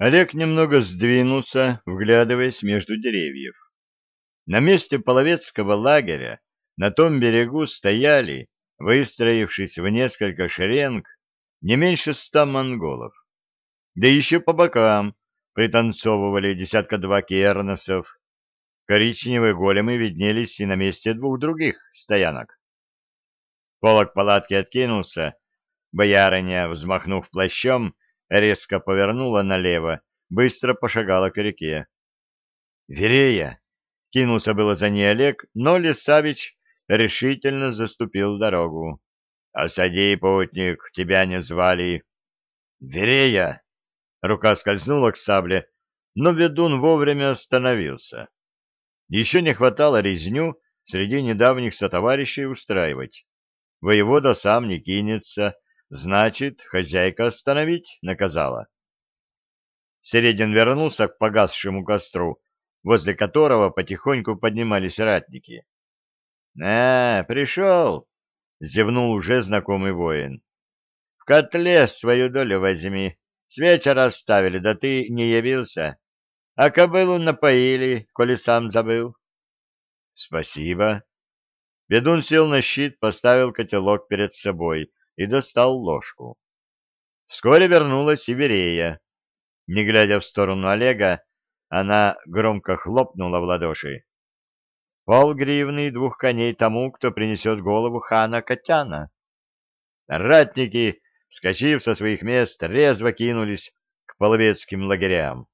Олег немного сдвинулся, вглядываясь между деревьев. На месте половецкого лагеря на том берегу стояли, выстроившись в несколько шеренг, не меньше ста монголов. Да еще по бокам пританцовывали десятка-два керносов. Коричневые големы виднелись и на месте двух других стоянок. Полок палатки откинулся, боярыня, взмахнув плащом, резко повернула налево, быстро пошагала к реке. «Верея!» — кинулся было за ней Олег, но Лисавич решительно заступил дорогу. «Осади, путник, тебя не звали!» «Верея!» — рука скользнула к сабле, но ведун вовремя остановился. Еще не хватало резню среди недавних сотоварищей устраивать. Воевода сам не кинется, Значит, хозяйка остановить наказала. Середин вернулся к погасшему костру, возле которого потихоньку поднимались ратники. — А, пришел! — зевнул уже знакомый воин. — В котле свою долю возьми. С вечера оставили, да ты не явился. А кобылу напоили, коли сам забыл. — Спасибо. Бедун сел на щит, поставил котелок перед собой и достал ложку. Вскоре вернулась Северея. Не глядя в сторону Олега, она громко хлопнула в ладоши. Пол гривны двух коней тому, кто принесет голову хана Котяна. Ратники, вскочив со своих мест, резво кинулись к половецким лагерям.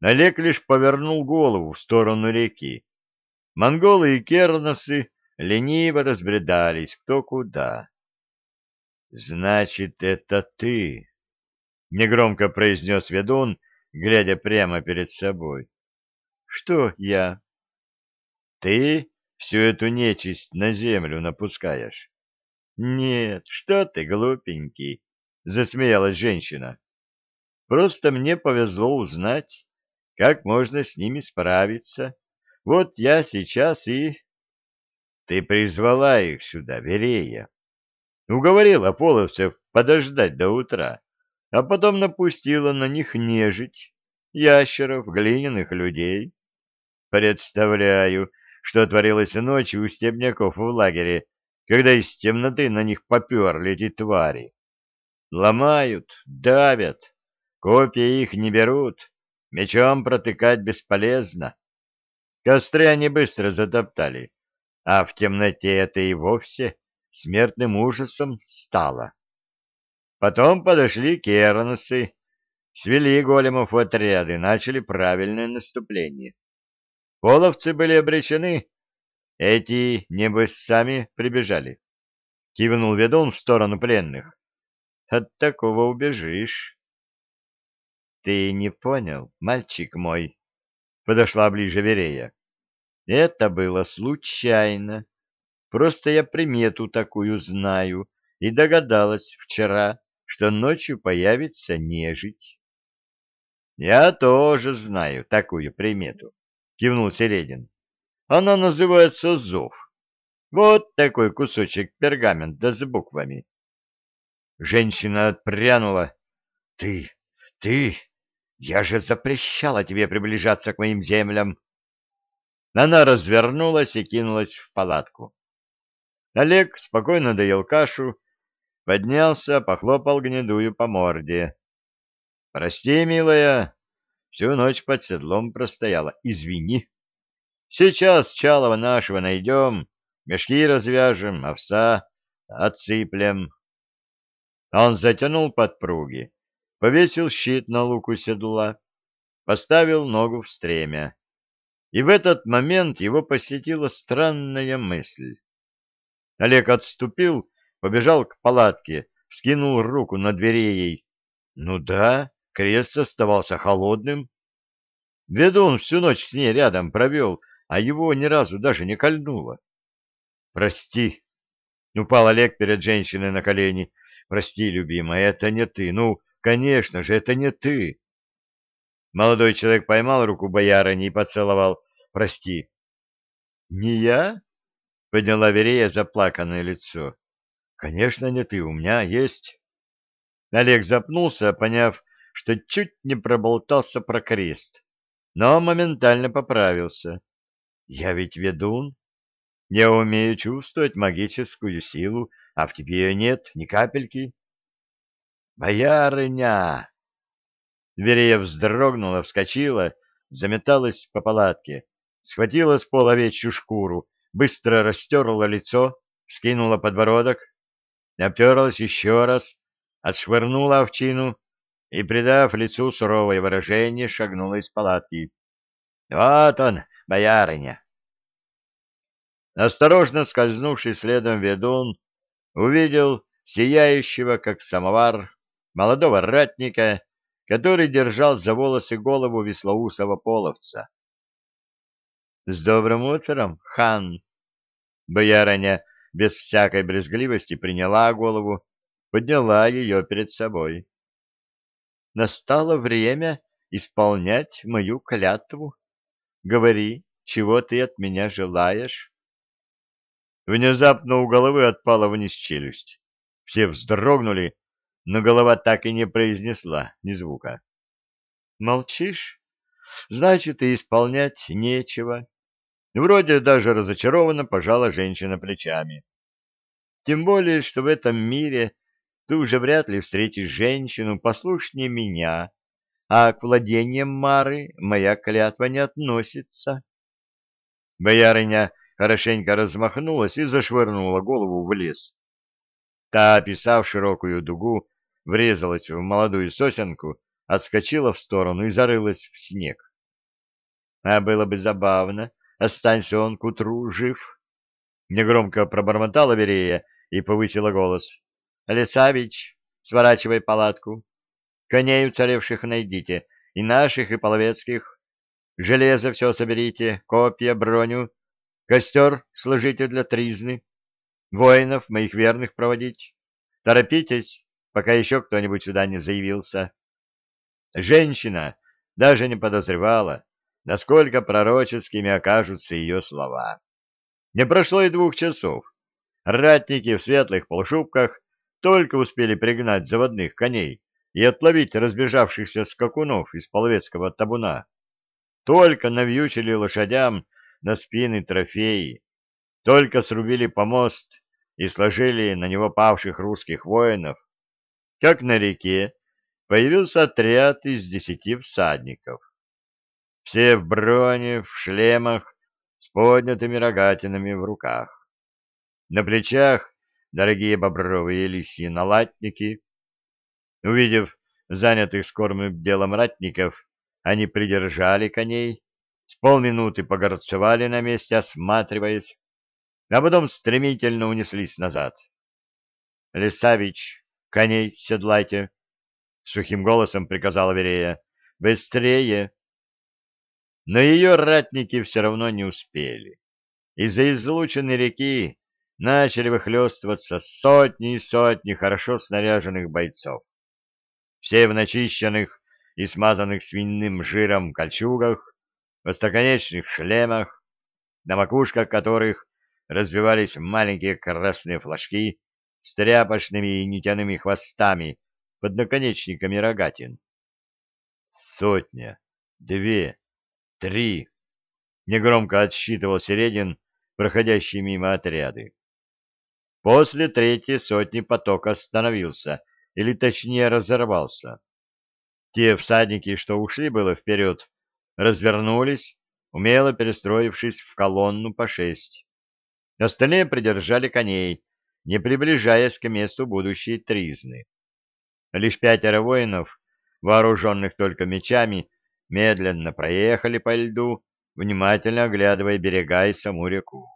Олег лишь повернул голову в сторону реки. Монголы и керносы лениво разбредались кто куда. Значит, это ты, негромко произнес ведун, глядя прямо перед собой. Что я? Ты всю эту нечисть на землю напускаешь? Нет, что ты, глупенький, засмеялась женщина. Просто мне повезло узнать, как можно с ними справиться. Вот я сейчас и... Ты призвала их сюда, Верея. Уговорила половцев подождать до утра, а потом напустила на них нежить, ящеров, глиняных людей. Представляю, что творилось ночью у стебняков в лагере, когда из темноты на них поперли эти твари. Ломают, давят, копья их не берут, мечом протыкать бесполезно. Костры они быстро затоптали, а в темноте это и вовсе смертным ужасом стало. Потом подошли керносы, свели големов в отряды, начали правильное наступление. Половцы были обречены, эти, небось, сами прибежали. Кивнул ведун в сторону пленных. От такого убежишь. Ты не понял, мальчик мой, подошла ближе Верея. Это было случайно. Просто я примету такую знаю и догадалась вчера, что ночью появится нежить. — Я тоже знаю такую примету, — кивнул Середин. — Она называется зов. Вот такой кусочек пергамента с буквами. Женщина отпрянула. — Ты, ты, я же запрещала тебе приближаться к моим землям. Она развернулась и кинулась в палатку. Олег спокойно доел кашу, поднялся, похлопал гнедую по морде. — Прости, милая, всю ночь под седлом простояла. Извини. Сейчас Чалова нашего найдем, мешки развяжем, овса отсыплем. Он затянул подпруги, повесил щит на луку седла, поставил ногу в стремя. И в этот момент его посетила странная мысль. Олег отступил, побежал к палатке, вскинул руку на двери Ну да, крест оставался холодным. Ведун всю ночь с ней рядом провел, а его ни разу даже не кольнуло. «Прости», — упал Олег перед женщиной на колени. «Прости, любимая, это не ты. Ну, конечно же, это не ты». Молодой человек поймал руку боярыни и поцеловал. «Прости». «Не я?» — подняла Верея заплаканное лицо. — Конечно, не ты, у меня есть. Олег запнулся, поняв, что чуть не проболтался про крест, но моментально поправился. Я ведь ведун. Я умею чувствовать магическую силу, а в тебе ее нет ни капельки. «Боярыня!» Верея вздрогнула, вскочила, заметалась по палатке, схватила с пола овечью шкуру, быстро растерла лицо, скинула подбородок, обтерлась еще раз, отшвырнула овчину и, придав лицу суровое выражение, шагнула из палатки. — Вот он, боярыня! Осторожно скользнувший следом ведун увидел сияющего, как самовар, молодого ратника, который держал за волосы голову веслоусого половца. — С добрым утром, хан! Боярыня без всякой брезгливости приняла голову, подняла ее перед собой. Настало время исполнять мою клятву. Говори, чего ты от меня желаешь? Внезапно у головы отпала вниз челюсть. Все вздрогнули, но голова так и не произнесла ни звука. Молчишь? Значит, и исполнять нечего. Вроде даже разочарованно пожала женщина плечами. Тем более, что в этом мире ты уже вряд ли встретишь женщину послушнее меня, а к владениям Мары моя клятва не относится. Боярыня хорошенько размахнулась и зашвырнула голову в лес. Та, описав широкую дугу, врезалась в молодую сосенку, отскочила в сторону и зарылась в снег. А было бы забавно, останься он к утру жив. Негромко пробормотала Верея и повысила голос. Лесавич, сворачивай палатку. Коней уцелевших найдите, и наших, и половецких. Железо все соберите, копья, броню. Костер сложите для тризны. Воинов моих верных проводить. Торопитесь, пока еще кто-нибудь сюда не заявился. Женщина даже не подозревала, насколько пророческими окажутся ее слова. Не прошло и двух часов. Ратники в светлых полушубках только успели пригнать заводных коней и отловить разбежавшихся скакунов из половецкого табуна. Только навьючили лошадям на спины трофеи, только срубили помост и сложили на него павших русских воинов, как на реке появился отряд из десяти всадников. Все в броне, в шлемах, с поднятыми рогатинами в руках. На плечах дорогие бобровые лисьи налатники. Увидев занятых скорбным делом ратников, они придержали коней, с полминуты погорцевали на месте, осматриваясь, а потом стремительно унеслись назад. — Лисавич, коней седлайте! — сухим голосом приказала Верея. — Быстрее! Но ее ратники все равно не успели. Из-за излученной реки начали выхлестываться сотни и сотни хорошо снаряженных бойцов. Все в начищенных и смазанных свиным жиром кольчугах, в остроконечных шлемах, на макушках которых развивались маленькие красные флажки с тряпочными и нитяными хвостами под наконечниками рогатин. Сотня, две, три. Негромко отсчитывал Середин проходящие мимо отряды. После третьей сотни поток остановился, или точнее разорвался. Те всадники, что ушли было вперед, развернулись, умело перестроившись в колонну по шесть. Остальные придержали коней, не приближаясь к месту будущей тризны. Лишь пятеро воинов, вооруженных только мечами, медленно проехали по льду, внимательно оглядывая берега и саму реку.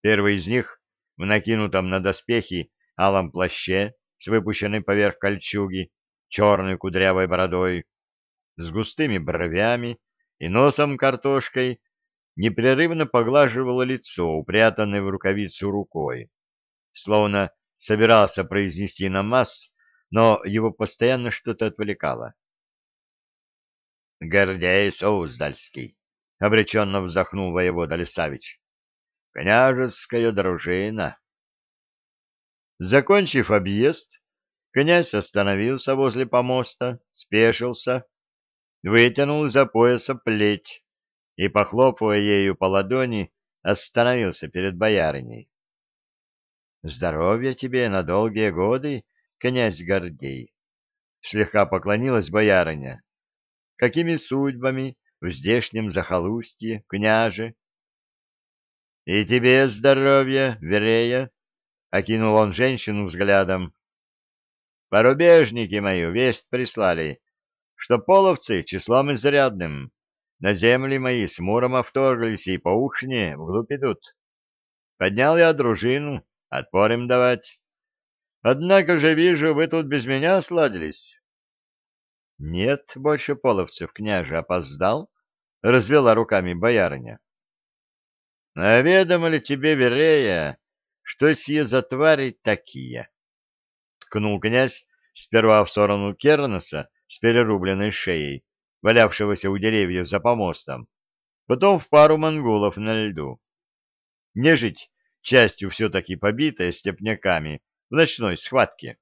Первый из них в накинутом на доспехи алом плаще с выпущенной поверх кольчуги черной кудрявой бородой, с густыми бровями и носом картошкой, непрерывно поглаживало лицо, упрятанное в рукавицу рукой, словно собирался произнести намаз, но его постоянно что-то отвлекало. «Гордей Соуздальский!» — обреченно вздохнул воевода Лисавич княжеская дружина. Закончив объезд, Князь остановился возле помоста, спешился, вытянул из-за пояса плеть и, похлопывая ею по ладони, остановился перед боярыней. — Здоровья тебе на долгие годы, князь Гордей! — слегка поклонилась боярыня. — Какими судьбами в здешнем захолустье, княже? — И тебе здоровья, Верея! — окинул он женщину взглядом. — Порубежники мою весть прислали, что половцы числом изрядным на земли мои с Мурома вторглись и по Ушне вглубь идут. Поднял я дружину, отпор им давать. Однако же вижу, вы тут без меня сладились. — Нет больше половцев, княже, опоздал, — развела руками боярыня. — А ли тебе, Верея, что сие за твари такие? — ткнул князь сперва в сторону Кернеса с перерубленной шеей, валявшегося у деревьев за помостом, потом в пару монголов на льду. Нежить, частью все-таки побитая степняками в ночной схватке,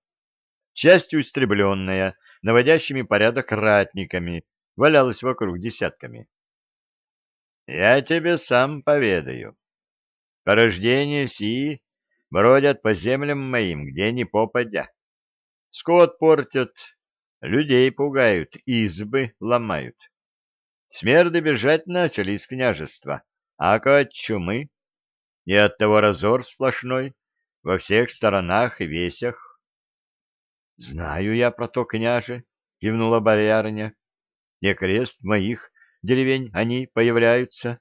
частью истребленная наводящими порядок ратниками, валялась вокруг десятками. Я тебе сам поведаю. Порождение сии бродят по землям моим, где ни попадя. Скот портят, людей пугают, избы ломают. Смерды бежать начали из княжества, ака от чумы, и от того разор сплошной во всех сторонах и весях. — Знаю я про то, княже, — кивнула боярыня, — и крест моих деревень они появляются.